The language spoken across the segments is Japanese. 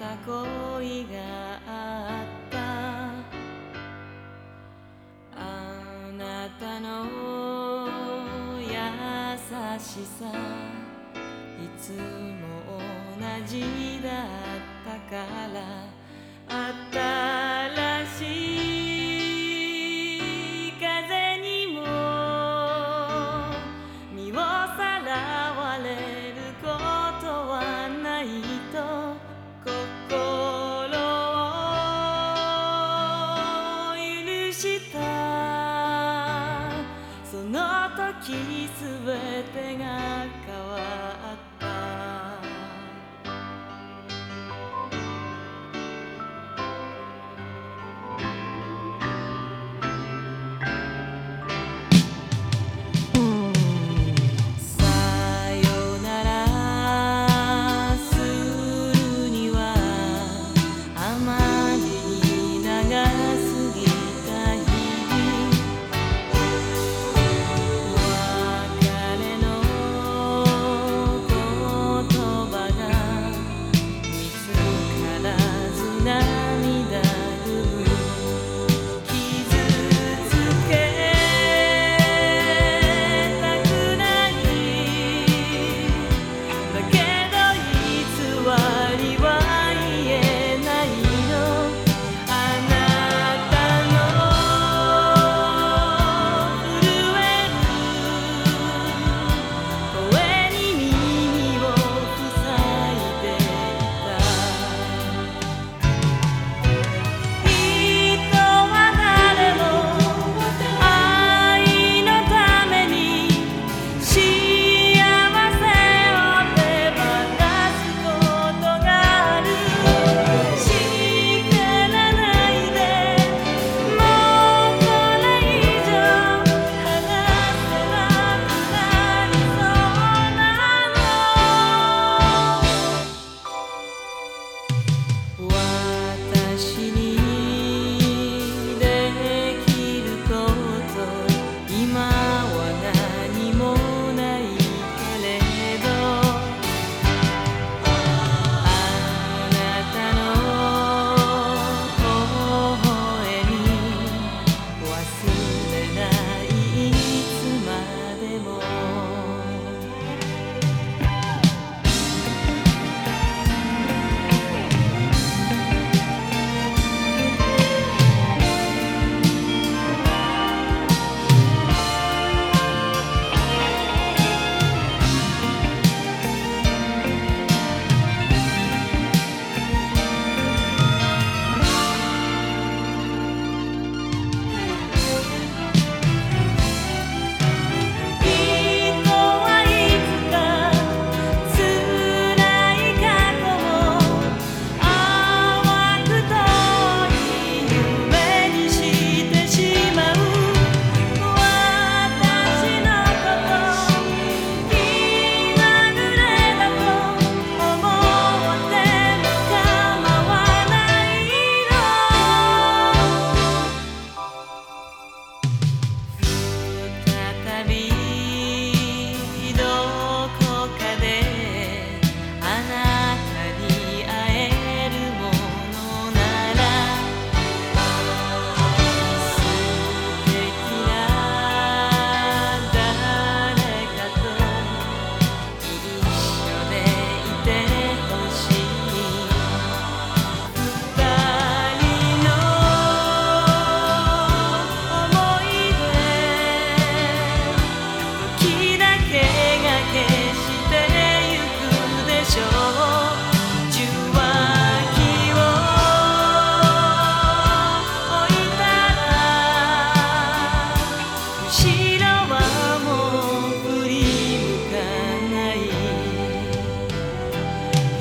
た恋があった。あなたの優しさいつも同じだったから。新キスは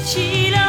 起了